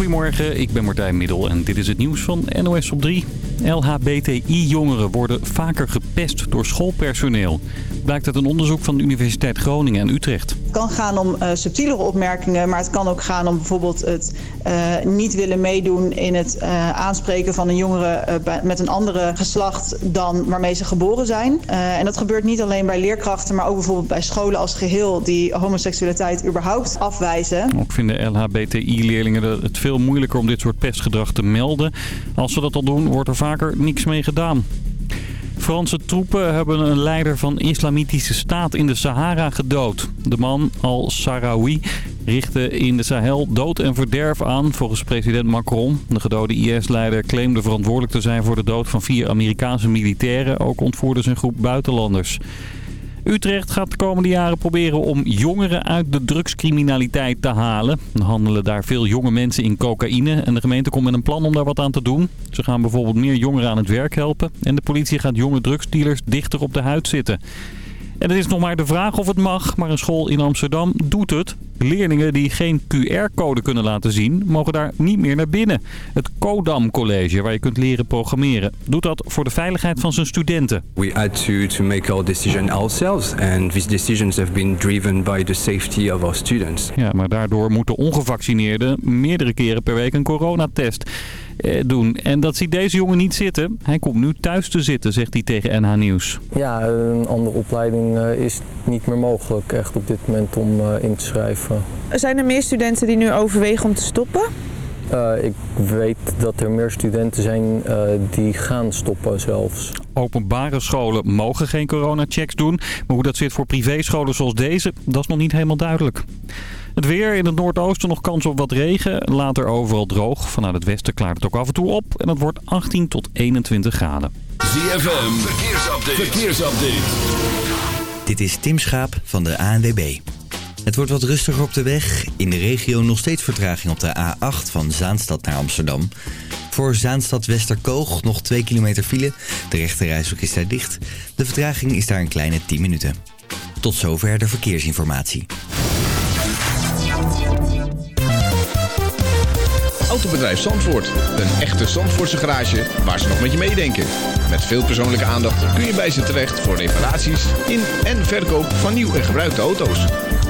Goedemorgen, ik ben Martijn Middel en dit is het nieuws van NOS op 3. LHBTI-jongeren worden vaker gepest door schoolpersoneel. Blijkt uit een onderzoek van de Universiteit Groningen en Utrecht. Het kan gaan om uh, subtielere opmerkingen, maar het kan ook gaan om bijvoorbeeld het uh, niet willen meedoen in het uh, aanspreken van een jongere met een andere geslacht dan waarmee ze geboren zijn. en dat gebeurt niet alleen bij leerkrachten, maar ook bijvoorbeeld bij scholen als geheel die homoseksualiteit überhaupt afwijzen. Ook vinden LHBTI-leerlingen het veel moeilijker om dit soort pestgedrag te melden. Als ze dat al doen, wordt er vaker niks mee gedaan. Franse troepen hebben een leider van islamitische staat in de Sahara gedood. De man, al-Sarawi, richtte in de Sahel dood en verderf aan volgens president Macron. De gedode IS-leider claimde verantwoordelijk te zijn voor de dood van vier Amerikaanse militairen. Ook ontvoerde zijn groep buitenlanders. Utrecht gaat de komende jaren proberen om jongeren uit de drugscriminaliteit te halen. Er handelen daar veel jonge mensen in cocaïne en de gemeente komt met een plan om daar wat aan te doen. Ze gaan bijvoorbeeld meer jongeren aan het werk helpen en de politie gaat jonge drugsdealers dichter op de huid zitten. En het is nog maar de vraag of het mag, maar een school in Amsterdam doet het. Leerlingen die geen QR-code kunnen laten zien, mogen daar niet meer naar binnen. Het Codam College, waar je kunt leren programmeren, doet dat voor de veiligheid van zijn studenten. We had to, to make our decision ourselves and these decisions have been driven by the safety of our students. Ja, maar daardoor moeten ongevaccineerden meerdere keren per week een coronatest eh, doen. En dat ziet deze jongen niet zitten. Hij komt nu thuis te zitten, zegt hij tegen NH Nieuws. Ja, een andere opleiding uh, is niet meer mogelijk echt op dit moment om uh, in te schrijven. Zijn er meer studenten die nu overwegen om te stoppen? Uh, ik weet dat er meer studenten zijn uh, die gaan stoppen zelfs. Openbare scholen mogen geen coronachecks doen. Maar hoe dat zit voor privéscholen zoals deze, dat is nog niet helemaal duidelijk. Het weer in het noordoosten nog kans op wat regen. Later overal droog. Vanuit het westen klaart het ook af en toe op. En het wordt 18 tot 21 graden. ZFM, verkeersupdate. verkeersupdate. Dit is Tim Schaap van de ANWB. Het wordt wat rustiger op de weg. In de regio nog steeds vertraging op de A8 van Zaanstad naar Amsterdam. Voor Zaanstad Westerkoog nog 2 kilometer file. De rechterrijstrook is daar dicht. De vertraging is daar een kleine 10 minuten. Tot zover de verkeersinformatie. Autobedrijf Zandvoort. Een echte Zandvoortse garage waar ze nog met je meedenken. Met veel persoonlijke aandacht kun je bij ze terecht voor reparaties in en verkoop van nieuw en gebruikte auto's.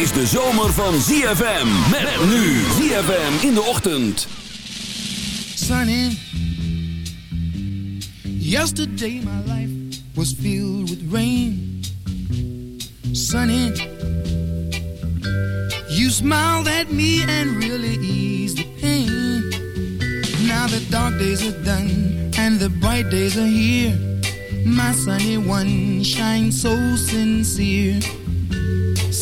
Is de zomer van ZFM. Met nu ZFM in de ochtend. Sunny. Yesterday my life was filled with rain. Sunny. You smiled at me and really eased the pain. Now the dark days are done and the bright days are here. My sunny one shines so sincere.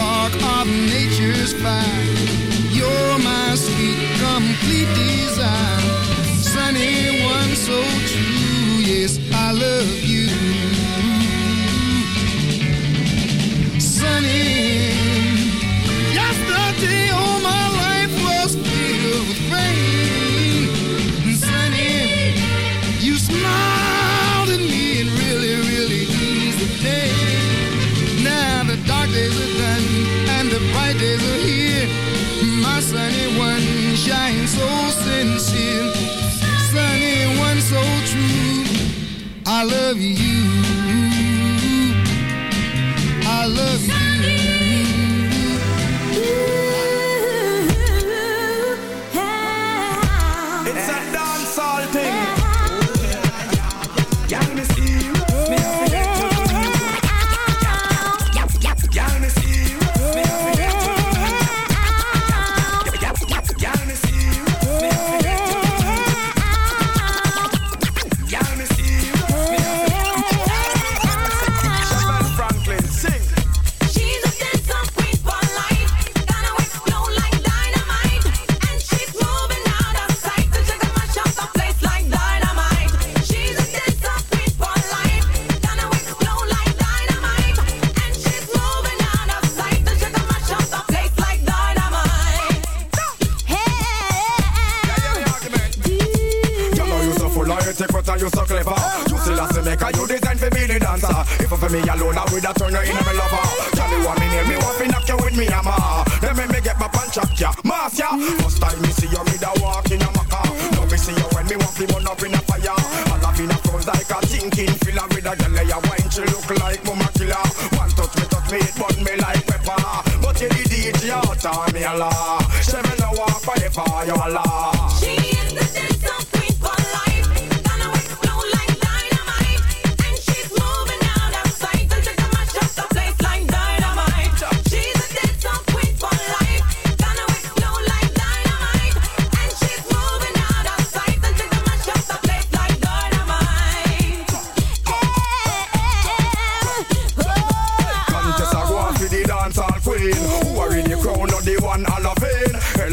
walk on. I love you.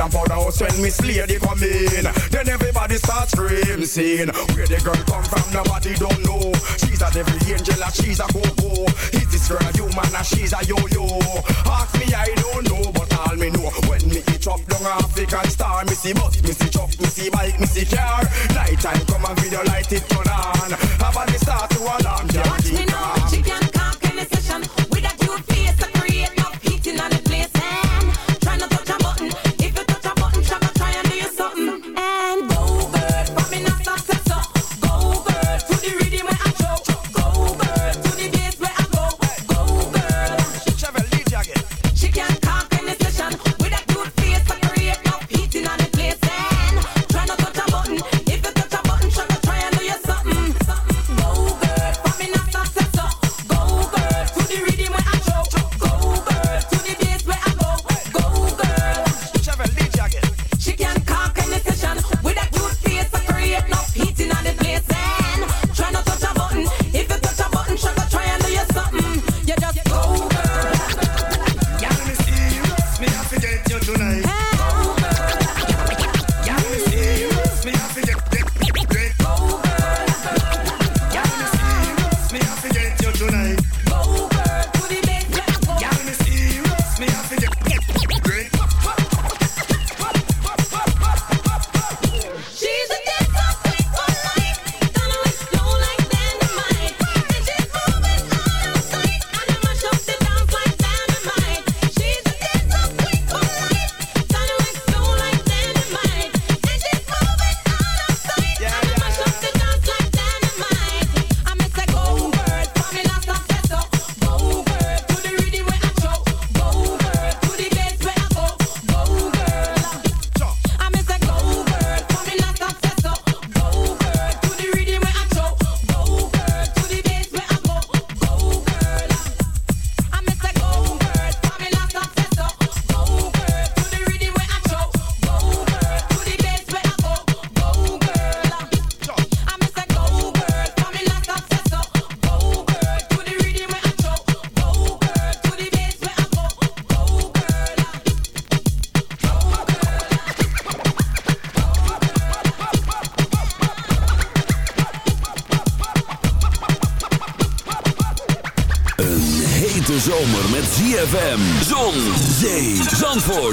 and for the house when Miss Lady come in. Then everybody starts screaming, seeing. Where the girl come from, nobody don't know. She's a devil angel and she's a go-go. Is this girl human and she's a yo-yo? Ask me, I don't know, but all me know. When me eat up long African star, me see bus, me see truck, me see bike, me see car. Night time come and video light it turn on. Have a start to alarm, Watch me now, chicken cock in the session.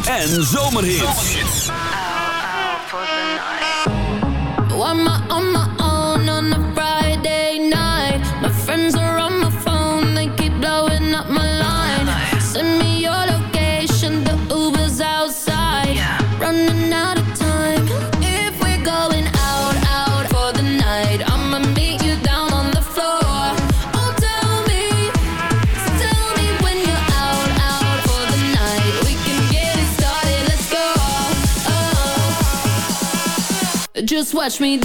en zomerhit. Touch me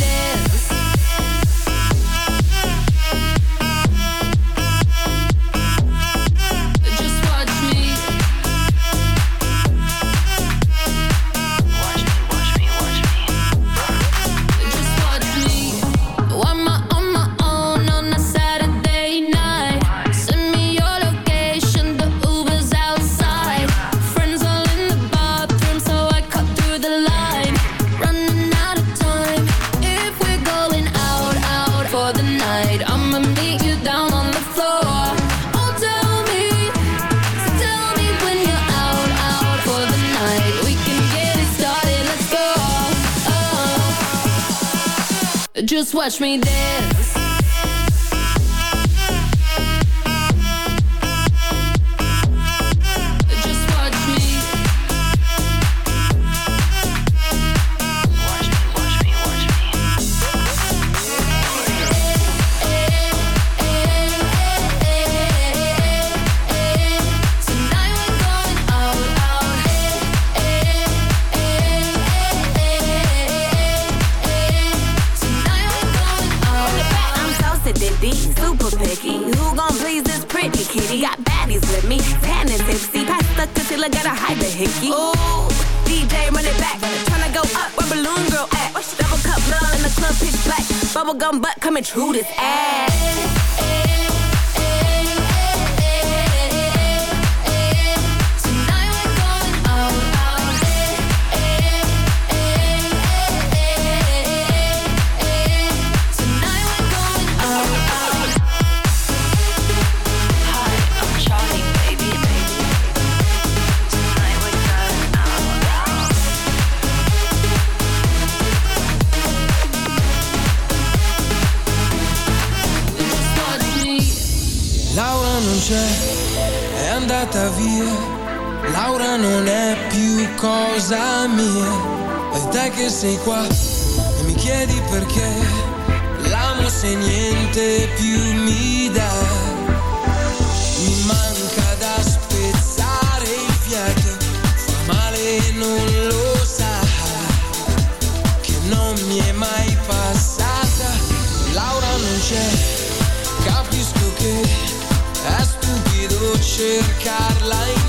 just watch me dance. Who e mi chiedi perché l'amo se niente più mi dà. Mi manca da spezzare il fiato, fa male e non lo sa, che non mi è mai passata. Laura non c'è, capisco che è stupido cercarla in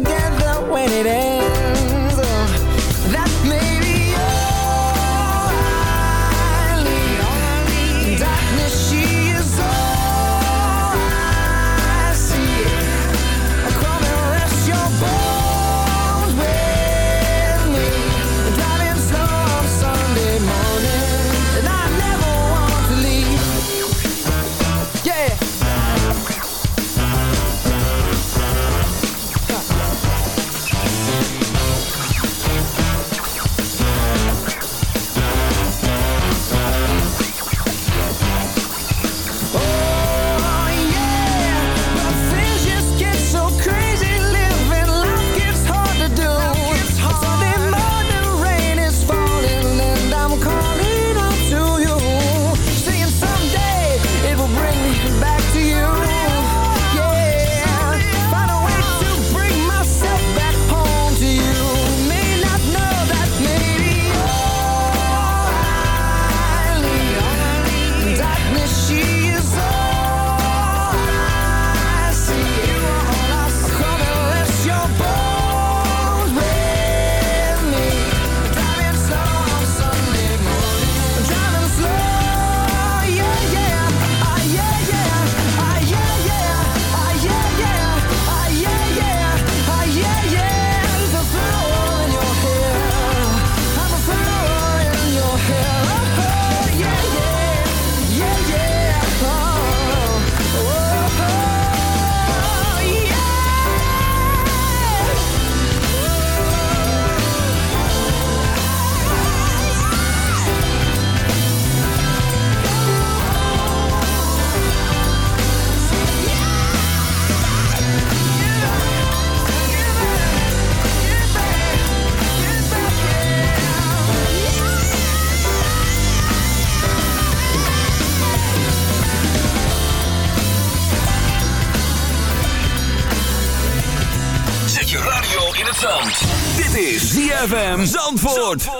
Together when it ends. Zandvoort.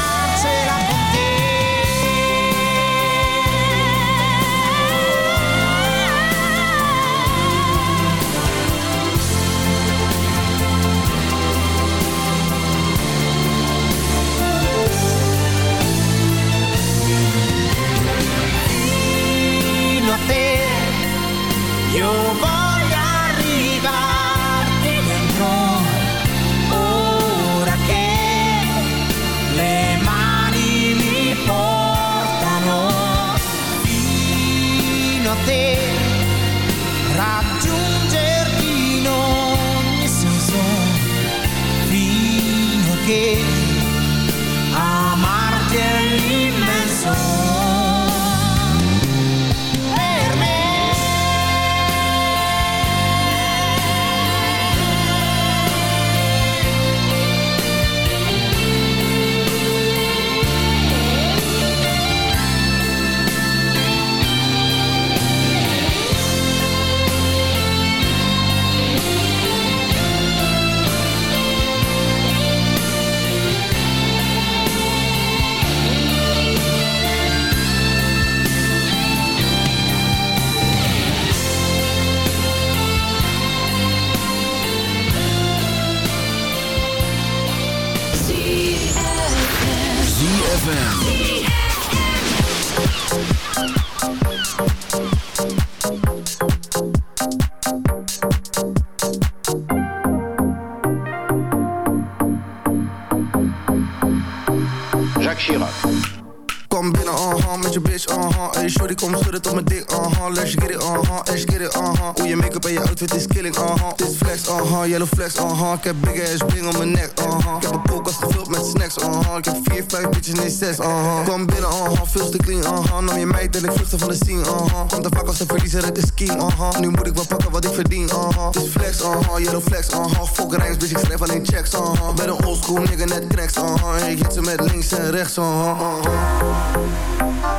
Hey shorty, kom schudden tot mijn dik, uh-huh Let's get it, uh-huh, let's get it, uh-huh Hoe je make-up en je outfit is killing, uh-huh Dit flex, uh-huh, yellow flex, uh-huh Ik heb big ass bling om mijn nek, uh-huh Ik heb een koelkast gevuld met snacks, uh-huh Ik heb vier, vijf bitches, nee zes, uh-huh Kom binnen, uh-huh, veel te clean, uh-huh Nam je meid en ik vluchtte van de scene, uh-huh Komt er vaak als een verliezer, het is king, uh-huh Nu moet ik wel pakken wat ik verdien, uh-huh Dit flex, uh-huh, yellow flex, uh-huh Fuck rijms, bitch, ik schrijf alleen checks, uh-huh Ben een oldschool nigga, net cracks, uh-huh Ik hit ze met links en rechts, uh-huh, uh-huh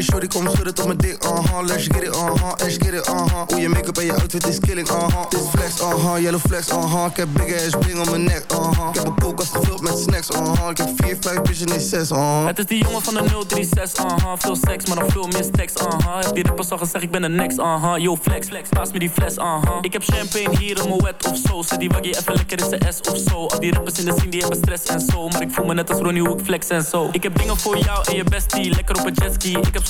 Hey shorty, kom schudden tot mijn dik, uh-huh Let's get it, uh-huh, let's get it, uh-huh Hoe je make-up en je outfit is killing, uh-huh Dit flex, uh-huh, yellow flex, uh-huh Ik heb big ass bling om mijn nek, uh-huh Ik heb een koelkast gevuld met snacks, uh-huh Ik heb vier, vijf bitches, nee zes, uh-huh Het is die jongen van de 036, uh-huh Veel seks, maar nog veel stacks, uh-huh Heb die rappers al gezegd, ik ben de next, uh-huh Yo, flex, flex, paas me die fles, uh-huh Ik heb champagne hier in mijn wet of zo. Zet die waggie even lekker in zijn S of zo. Al die rappers in de scene, die hebben stress en zo. Maar ik voel me net als Ronnie hoe ik flex en zo. Ik heb dingen voor jou en je bestie. Lekker op een jetski Ik heb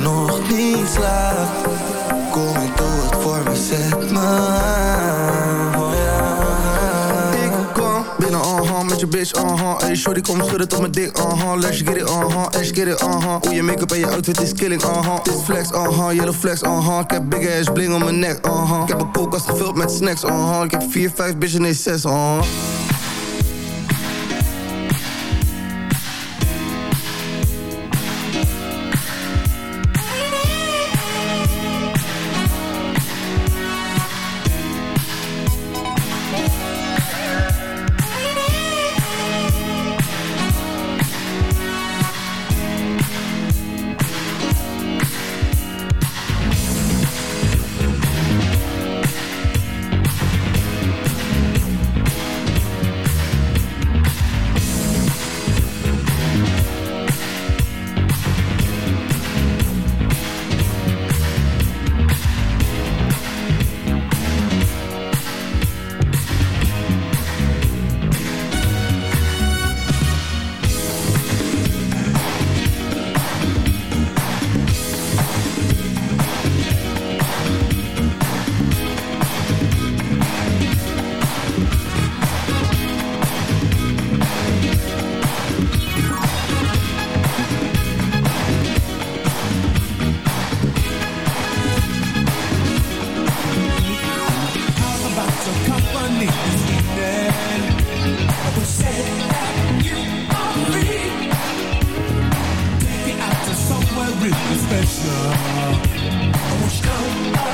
nog niet slaapt? Kom en doe het voor me, zet me. Oh ja. Ik kom binnen, uh-huh, met je bitch, uh-huh Hey, shorty, kom schudden tot mijn dik, uh-huh Let's get it, uh-huh, let's get it, uh-huh Hoe je make-up en je outfit is killing, uh-huh Dit flex, uh-huh, yellow flex, uh-huh Ik heb big ass bling om mijn nek, uh-huh Ik heb een koelkast gevuld met snacks, uh-huh Ik heb 4, 5 bitches, nee 6, uh-huh From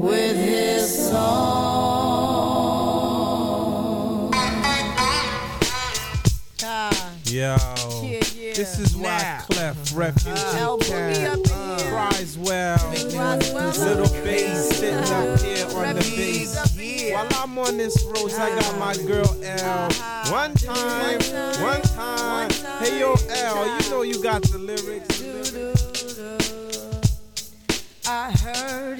with his song. Yo, this is why Clef Refugee Cat cries well. Little bass sitting up here on the bass. While I'm on this road, I got my girl L. One time, one time. Hey yo, L, you know you got the lyrics. I heard he sang a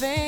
with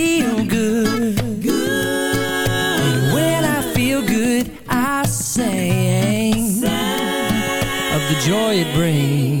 joy it brings